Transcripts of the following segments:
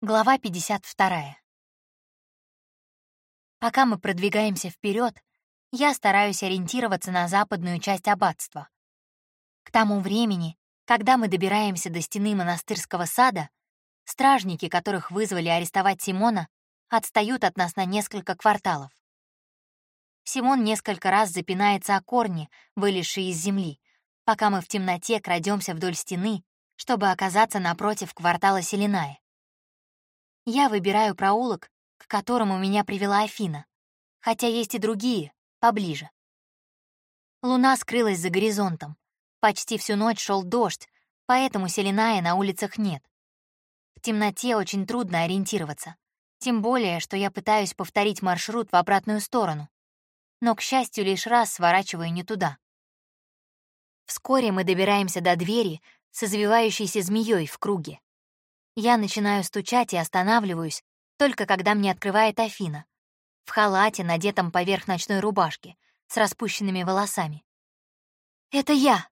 Глава 52. Пока мы продвигаемся вперед, я стараюсь ориентироваться на западную часть аббатства. К тому времени, когда мы добираемся до стены монастырского сада, стражники, которых вызвали арестовать Симона, отстают от нас на несколько кварталов. Симон несколько раз запинается о корни, вылезшие из земли, пока мы в темноте крадемся вдоль стены, чтобы оказаться напротив квартала Селиная. Я выбираю проулок, к которому меня привела Афина, хотя есть и другие, поближе. Луна скрылась за горизонтом. Почти всю ночь шел дождь, поэтому Селиная на улицах нет. В темноте очень трудно ориентироваться, тем более, что я пытаюсь повторить маршрут в обратную сторону. Но, к счастью, лишь раз сворачиваю не туда. Вскоре мы добираемся до двери с извивающейся змеей в круге. Я начинаю стучать и останавливаюсь, только когда мне открывает Афина. В халате, надетом поверх ночной рубашки, с распущенными волосами. «Это я!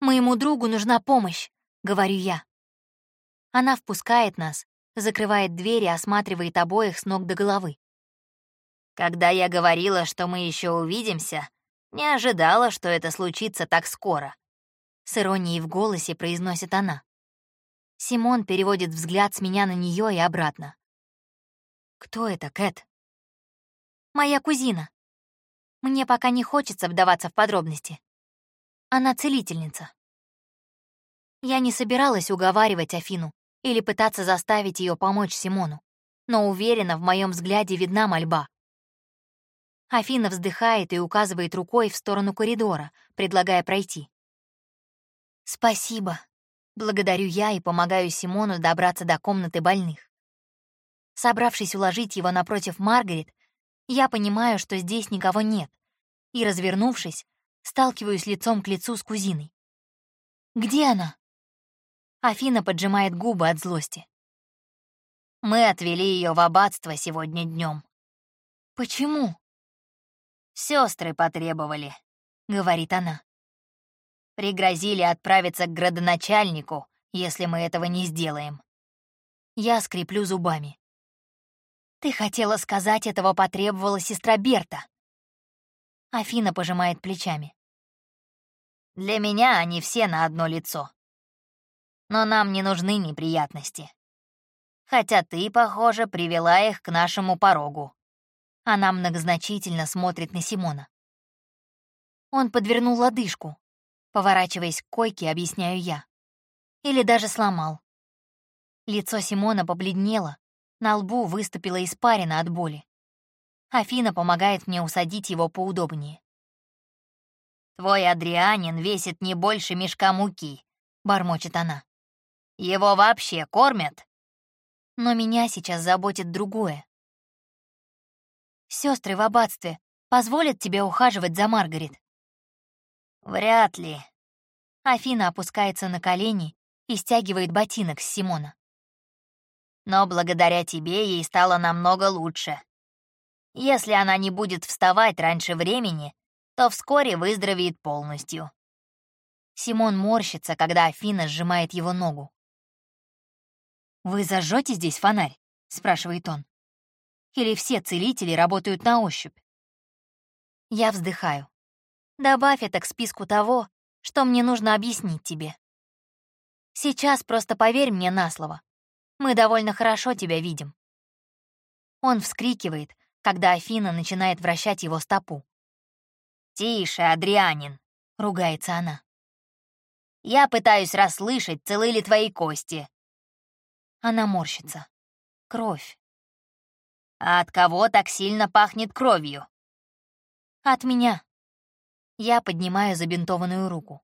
Моему другу нужна помощь!» — говорю я. Она впускает нас, закрывает дверь и осматривает обоих с ног до головы. «Когда я говорила, что мы еще увидимся, не ожидала, что это случится так скоро», — с иронией в голосе произносит она. Симон переводит взгляд с меня на нее и обратно. «Кто это, Кэт?» «Моя кузина. Мне пока не хочется вдаваться в подробности. Она целительница». Я не собиралась уговаривать Афину или пытаться заставить ее помочь Симону, но уверена, в моем взгляде видна мольба. Афина вздыхает и указывает рукой в сторону коридора, предлагая пройти. «Спасибо», Благодарю я и помогаю Симону добраться до комнаты больных. Собравшись уложить его напротив Маргарет, я понимаю, что здесь никого нет, и, развернувшись, сталкиваюсь лицом к лицу с кузиной. «Где она?» Афина поджимает губы от злости. «Мы отвели ее в аббатство сегодня днем. «Почему?» Сестры потребовали», — говорит она. Пригрозили отправиться к градоначальнику, если мы этого не сделаем. Я скреплю зубами. Ты хотела сказать, этого потребовала сестра Берта. Афина пожимает плечами. Для меня они все на одно лицо. Но нам не нужны неприятности. Хотя ты, похоже, привела их к нашему порогу. Она многозначительно смотрит на Симона. Он подвернул лодыжку. Поворачиваясь к койке, объясняю я. Или даже сломал. Лицо Симона побледнело, на лбу выступила испарина от боли. Афина помогает мне усадить его поудобнее. «Твой Адрианин весит не больше мешка муки», — бормочет она. «Его вообще кормят?» Но меня сейчас заботит другое. Сестры в аббатстве позволят тебе ухаживать за Маргарет?» «Вряд ли». Афина опускается на колени и стягивает ботинок с Симона. «Но благодаря тебе ей стало намного лучше. Если она не будет вставать раньше времени, то вскоре выздоровеет полностью». Симон морщится, когда Афина сжимает его ногу. «Вы зажжете здесь фонарь?» — спрашивает он. «Или все целители работают на ощупь?» Я вздыхаю. Добавь это к списку того, что мне нужно объяснить тебе. Сейчас просто поверь мне на слово. Мы довольно хорошо тебя видим. Он вскрикивает, когда Афина начинает вращать его стопу. «Тише, Адрианин!» — ругается она. «Я пытаюсь расслышать, целы ли твои кости». Она морщится. Кровь. «А от кого так сильно пахнет кровью?» «От меня», я поднимаю забинтованную руку.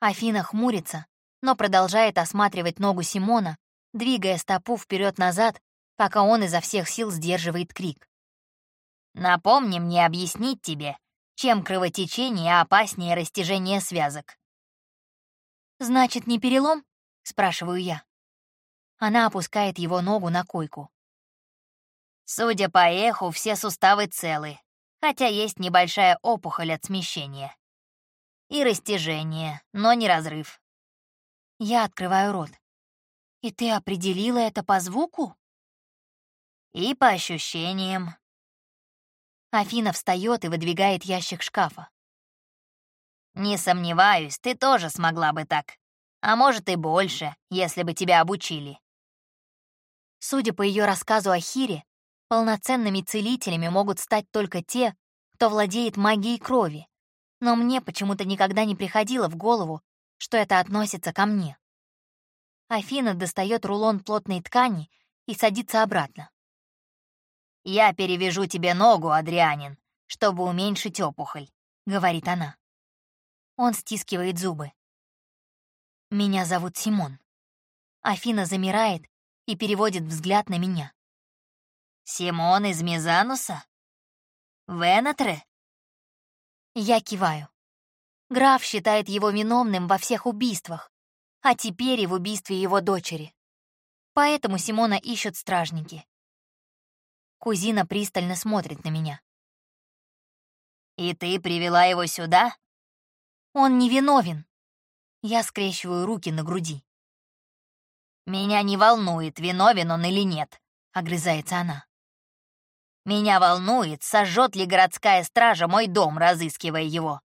Афина хмурится, но продолжает осматривать ногу Симона, двигая стопу вперед назад пока он изо всех сил сдерживает крик. «Напомни мне объяснить тебе, чем кровотечение опаснее растяжения связок». «Значит, не перелом?» — спрашиваю я. Она опускает его ногу на койку. «Судя по эху, все суставы целы, хотя есть небольшая опухоль от смещения. И растяжение, но не разрыв. Я открываю рот. «И ты определила это по звуку?» «И по ощущениям». Афина встает и выдвигает ящик шкафа. «Не сомневаюсь, ты тоже смогла бы так. А может и больше, если бы тебя обучили». Судя по ее рассказу о Хире, полноценными целителями могут стать только те, кто владеет магией крови. Но мне почему-то никогда не приходило в голову, что это относится ко мне. Афина достает рулон плотной ткани и садится обратно. «Я перевяжу тебе ногу, Адрианин, чтобы уменьшить опухоль», — говорит она. Он стискивает зубы. «Меня зовут Симон». Афина замирает и переводит взгляд на меня. «Симон из Мизануса? Венетре?» Я киваю. Граф считает его виновным во всех убийствах, а теперь и в убийстве его дочери. Поэтому Симона ищут стражники. Кузина пристально смотрит на меня. «И ты привела его сюда?» «Он невиновен». Я скрещиваю руки на груди. «Меня не волнует, виновен он или нет», — огрызается она. «Меня волнует, сожжет ли городская стража мой дом, разыскивая его».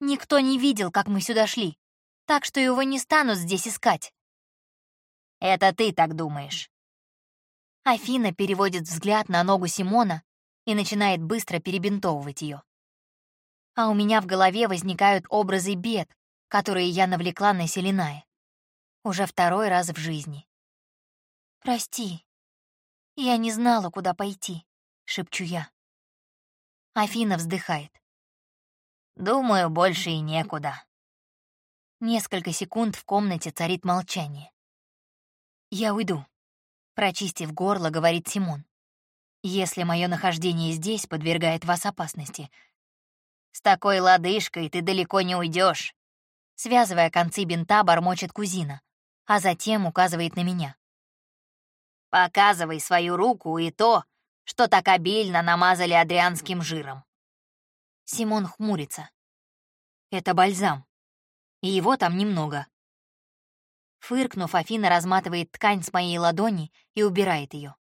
«Никто не видел, как мы сюда шли, так что его не станут здесь искать». «Это ты так думаешь». Афина переводит взгляд на ногу Симона и начинает быстро перебинтовывать ее. А у меня в голове возникают образы бед, которые я навлекла на Селиная. Уже второй раз в жизни. «Прости, я не знала, куда пойти», — шепчу я. Афина вздыхает. «Думаю, больше и некуда». Несколько секунд в комнате царит молчание. «Я уйду», — прочистив горло, говорит Симон. «Если мое нахождение здесь подвергает вас опасности». «С такой лодыжкой ты далеко не уйдешь. Связывая концы бинта, бормочет кузина а затем указывает на меня. «Показывай свою руку и то, что так обильно намазали адрианским жиром». Симон хмурится. «Это бальзам, и его там немного». Фыркнув, Афина разматывает ткань с моей ладони и убирает ее.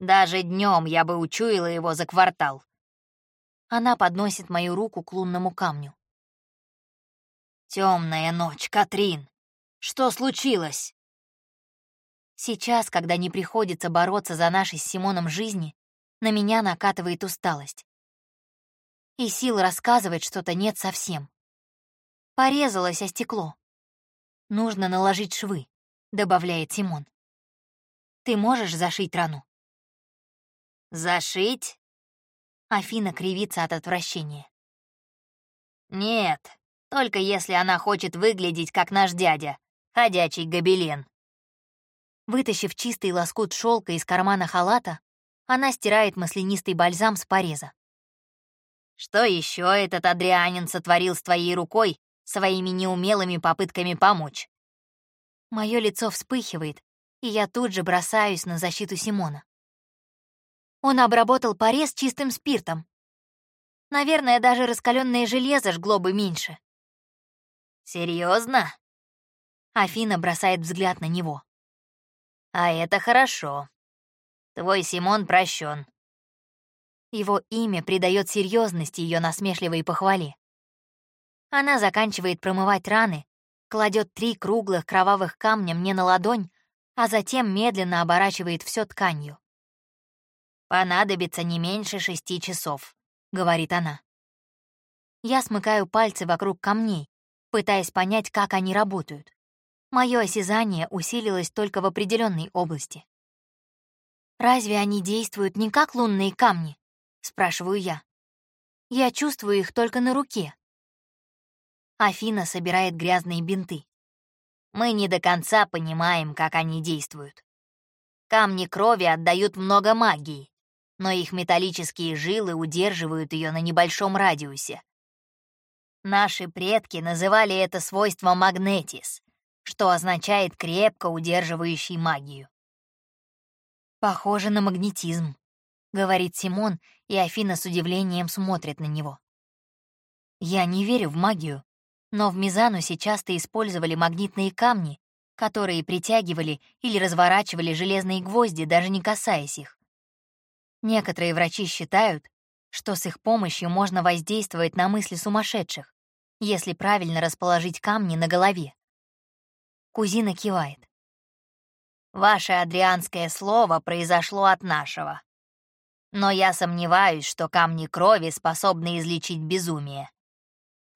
«Даже днем я бы учуяла его за квартал». Она подносит мою руку к лунному камню. Темная ночь, Катрин. Что случилось?» Сейчас, когда не приходится бороться за нашей с Симоном жизни, на меня накатывает усталость. И сил рассказывать что-то нет совсем. Порезалось о стекло. Нужно наложить швы, добавляет Симон. Ты можешь зашить рану? Зашить? Афина кривится от отвращения. Нет, только если она хочет выглядеть как наш дядя, Ходячий гобелен. Вытащив чистый лоскут шелка из кармана халата, она стирает маслянистый бальзам с пореза. «Что еще этот Адрианин сотворил с твоей рукой своими неумелыми попытками помочь?» Мое лицо вспыхивает, и я тут же бросаюсь на защиту Симона. Он обработал порез чистым спиртом. Наверное, даже раскаленное железо жгло бы меньше. Серьезно? Афина бросает взгляд на него. «А это хорошо. Твой Симон прощен. Его имя придает серьезности ее насмешливой похвале. Она заканчивает промывать раны, кладет три круглых кровавых камня мне на ладонь, а затем медленно оборачивает все тканью. «Понадобится не меньше шести часов», — говорит она. Я смыкаю пальцы вокруг камней, пытаясь понять, как они работают. Мое осязание усилилось только в определенной области. «Разве они действуют не как лунные камни?» — спрашиваю я. «Я чувствую их только на руке». Афина собирает грязные бинты. «Мы не до конца понимаем, как они действуют. Камни крови отдают много магии, но их металлические жилы удерживают ее на небольшом радиусе. Наши предки называли это свойство магнетис, что означает крепко удерживающий магию. «Похоже на магнетизм», — говорит Симон, и Афина с удивлением смотрит на него. «Я не верю в магию, но в Мизанусе часто использовали магнитные камни, которые притягивали или разворачивали железные гвозди, даже не касаясь их. Некоторые врачи считают, что с их помощью можно воздействовать на мысли сумасшедших, если правильно расположить камни на голове. Кузина кивает. Ваше адрианское слово произошло от нашего. Но я сомневаюсь, что камни крови способны излечить безумие.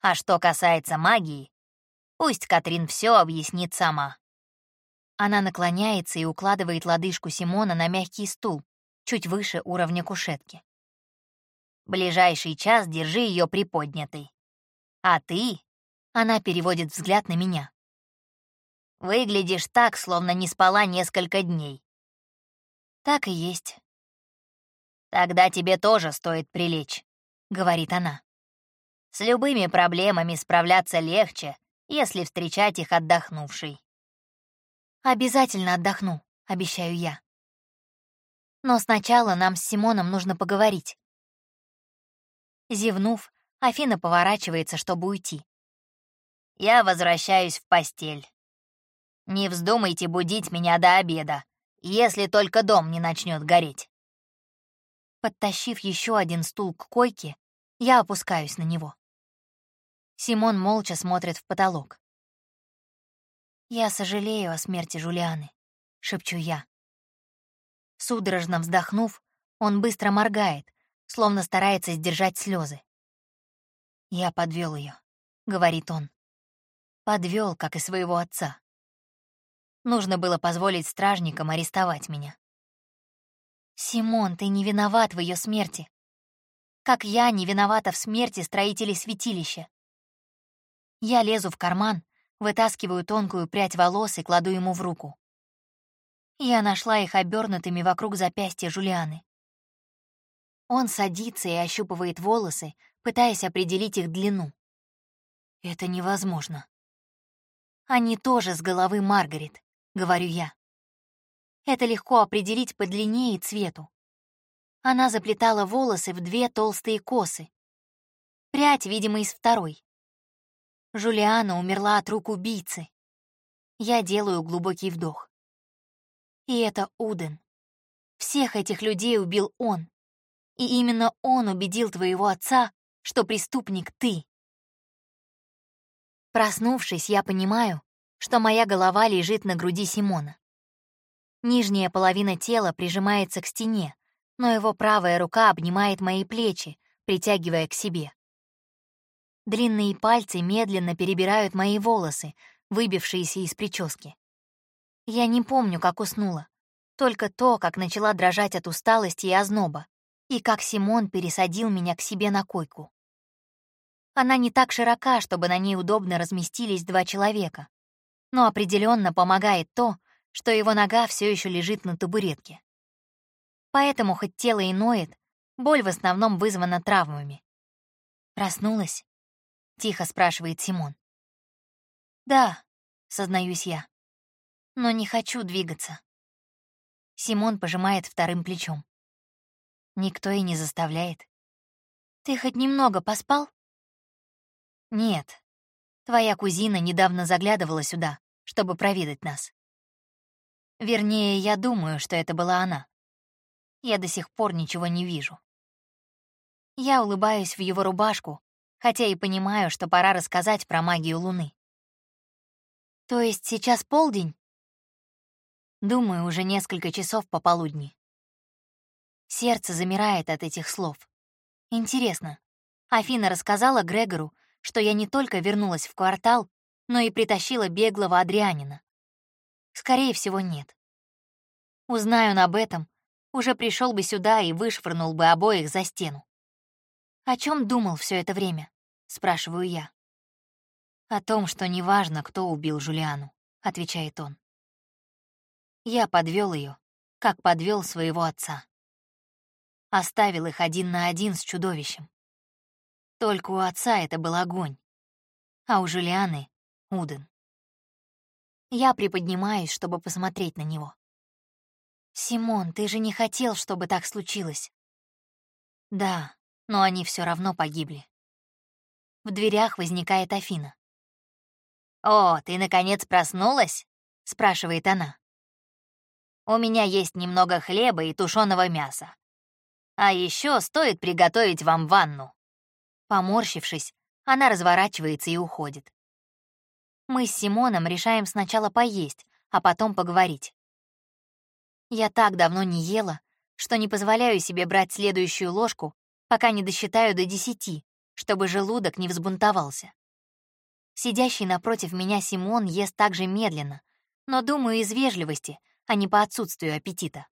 А что касается магии, пусть Катрин все объяснит сама. Она наклоняется и укладывает лодыжку Симона на мягкий стул, чуть выше уровня кушетки. Ближайший час держи ее приподнятой. А ты, она переводит взгляд на меня. Выглядишь так, словно не спала несколько дней. Так и есть. Тогда тебе тоже стоит прилечь, говорит она. С любыми проблемами справляться легче, если встречать их отдохнувшей. Обязательно отдохну, обещаю я. Но сначала нам с Симоном нужно поговорить. Зевнув, Афина поворачивается, чтобы уйти. «Я возвращаюсь в постель. Не вздумайте будить меня до обеда, если только дом не начнет гореть». Подтащив еще один стул к койке, я опускаюсь на него. Симон молча смотрит в потолок. «Я сожалею о смерти Жулианы», — шепчу я. Судорожно вздохнув, он быстро моргает, словно старается сдержать слезы. «Я подвел ее», — говорит он. Подвел, как и своего отца. Нужно было позволить стражникам арестовать меня. «Симон, ты не виноват в ее смерти. Как я не виновата в смерти строителей святилища». Я лезу в карман, вытаскиваю тонкую прядь волос и кладу ему в руку. Я нашла их обернутыми вокруг запястья Жулианы. Он садится и ощупывает волосы, пытаясь определить их длину. Это невозможно. Они тоже с головы Маргарет, говорю я. Это легко определить по длине и цвету. Она заплетала волосы в две толстые косы. Прядь, видимо, из второй. Жулиана умерла от рук убийцы. Я делаю глубокий вдох. И это Уден. Всех этих людей убил он. И именно он убедил твоего отца, что преступник ты. Проснувшись, я понимаю, что моя голова лежит на груди Симона. Нижняя половина тела прижимается к стене, но его правая рука обнимает мои плечи, притягивая к себе. Длинные пальцы медленно перебирают мои волосы, выбившиеся из прически. Я не помню, как уснула, только то, как начала дрожать от усталости и озноба и как Симон пересадил меня к себе на койку. Она не так широка, чтобы на ней удобно разместились два человека, но определенно помогает то, что его нога все еще лежит на табуретке. Поэтому, хоть тело и ноет, боль в основном вызвана травмами. «Проснулась?» — тихо спрашивает Симон. «Да», — сознаюсь я, — «но не хочу двигаться». Симон пожимает вторым плечом. Никто и не заставляет. Ты хоть немного поспал? Нет. Твоя кузина недавно заглядывала сюда, чтобы проведать нас. Вернее, я думаю, что это была она. Я до сих пор ничего не вижу. Я улыбаюсь в его рубашку, хотя и понимаю, что пора рассказать про магию Луны. То есть сейчас полдень? Думаю, уже несколько часов пополудни. Сердце замирает от этих слов. Интересно, Афина рассказала Грегору, что я не только вернулась в квартал, но и притащила беглого Адрианина. Скорее всего, нет. Узнаю он об этом, уже пришел бы сюда и вышвырнул бы обоих за стену. «О чем думал все это время?» — спрашиваю я. «О том, что неважно, кто убил Жулиану», — отвечает он. Я подвел ее, как подвел своего отца оставил их один на один с чудовищем. Только у отца это был огонь, а у Жулианы — Уден. Я приподнимаюсь, чтобы посмотреть на него. «Симон, ты же не хотел, чтобы так случилось?» «Да, но они все равно погибли». В дверях возникает Афина. «О, ты наконец проснулась?» — спрашивает она. «У меня есть немного хлеба и тушеного мяса. А еще стоит приготовить вам ванну». Поморщившись, она разворачивается и уходит. Мы с Симоном решаем сначала поесть, а потом поговорить. Я так давно не ела, что не позволяю себе брать следующую ложку, пока не досчитаю до десяти, чтобы желудок не взбунтовался. Сидящий напротив меня Симон ест так же медленно, но, думаю, из вежливости, а не по отсутствию аппетита.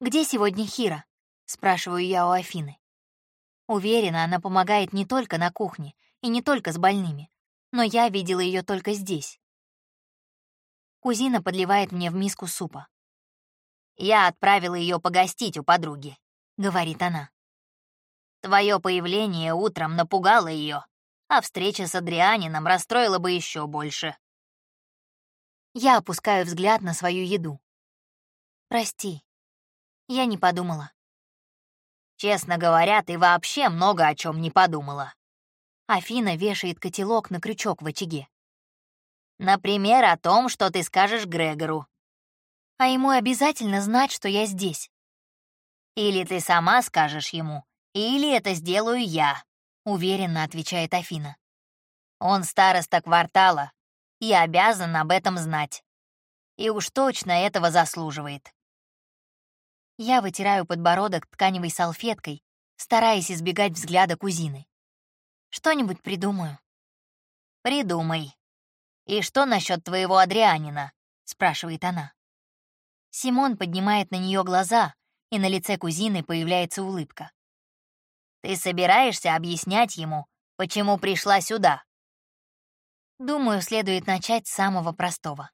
«Где сегодня Хира?» — спрашиваю я у Афины. Уверена, она помогает не только на кухне и не только с больными, но я видела ее только здесь. Кузина подливает мне в миску супа. «Я отправила ее погостить у подруги», — говорит она. «Твое появление утром напугало ее, а встреча с Адрианином расстроила бы еще больше». Я опускаю взгляд на свою еду. «Прости, я не подумала». «Честно говоря, ты вообще много о чем не подумала». Афина вешает котелок на крючок в очаге. «Например, о том, что ты скажешь Грегору, а ему обязательно знать, что я здесь. Или ты сама скажешь ему, или это сделаю я, уверенно отвечает Афина. Он староста квартала и обязан об этом знать. И уж точно этого заслуживает. Я вытираю подбородок тканевой салфеткой, стараясь избегать взгляда кузины. Что-нибудь придумаю. Придумай. И что насчет твоего Адрианина? спрашивает она. Симон поднимает на нее глаза, и на лице кузины появляется улыбка. «Ты собираешься объяснять ему, почему пришла сюда?» Думаю, следует начать с самого простого.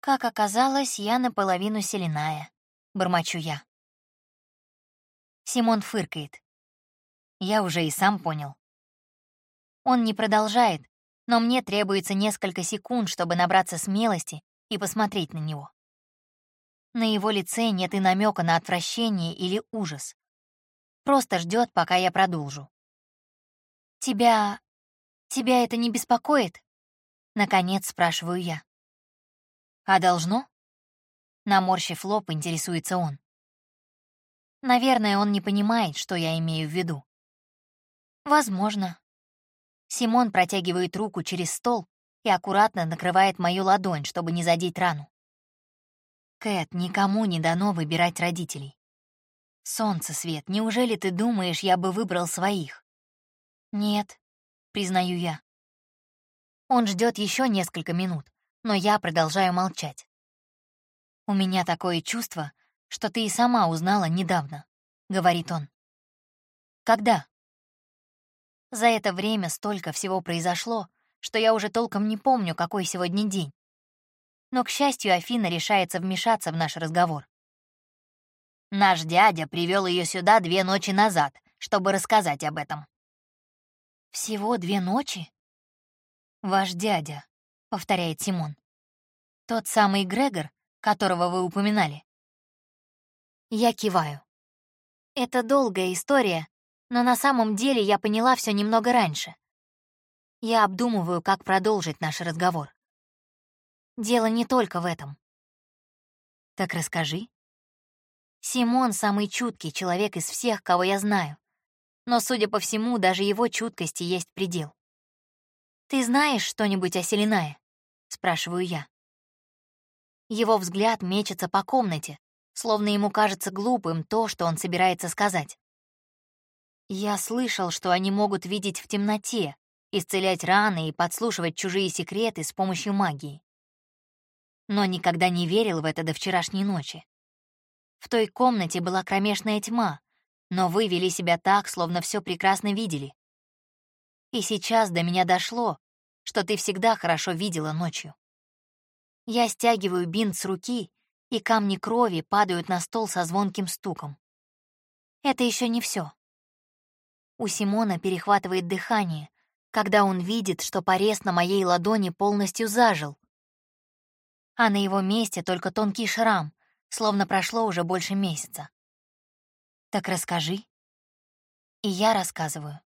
Как оказалось, я наполовину селеная, бормочу я. Симон фыркает. Я уже и сам понял. Он не продолжает, но мне требуется несколько секунд, чтобы набраться смелости и посмотреть на него. На его лице нет и намека на отвращение или ужас. Просто ждет, пока я продолжу. «Тебя... тебя это не беспокоит?» Наконец спрашиваю я. «А должно?» Наморщив лоб, интересуется он. Наверное, он не понимает, что я имею в виду. Возможно. Симон протягивает руку через стол и аккуратно накрывает мою ладонь, чтобы не задеть рану. Кэт, никому не дано выбирать родителей. Солнце, Свет, неужели ты думаешь, я бы выбрал своих? Нет, признаю я. Он ждет еще несколько минут, но я продолжаю молчать. У меня такое чувство, что ты и сама узнала недавно, говорит он. Когда? За это время столько всего произошло, что я уже толком не помню, какой сегодня день. Но, к счастью, Афина решается вмешаться в наш разговор. Наш дядя привел ее сюда две ночи назад, чтобы рассказать об этом. «Всего две ночи?» «Ваш дядя», — повторяет Симон. «Тот самый Грегор, которого вы упоминали?» Я киваю. Это долгая история, но на самом деле я поняла все немного раньше. Я обдумываю, как продолжить наш разговор. Дело не только в этом. Так расскажи. Симон — самый чуткий человек из всех, кого я знаю. Но, судя по всему, даже его чуткости есть предел. «Ты знаешь что-нибудь о Селинае?» — спрашиваю я. Его взгляд мечется по комнате, словно ему кажется глупым то, что он собирается сказать. Я слышал, что они могут видеть в темноте, исцелять раны и подслушивать чужие секреты с помощью магии но никогда не верил в это до вчерашней ночи. В той комнате была кромешная тьма, но вы вели себя так, словно все прекрасно видели. И сейчас до меня дошло, что ты всегда хорошо видела ночью. Я стягиваю бинт с руки, и камни крови падают на стол со звонким стуком. Это еще не все. У Симона перехватывает дыхание, когда он видит, что порез на моей ладони полностью зажил, а на его месте только тонкий шрам, словно прошло уже больше месяца. «Так расскажи». И я рассказываю.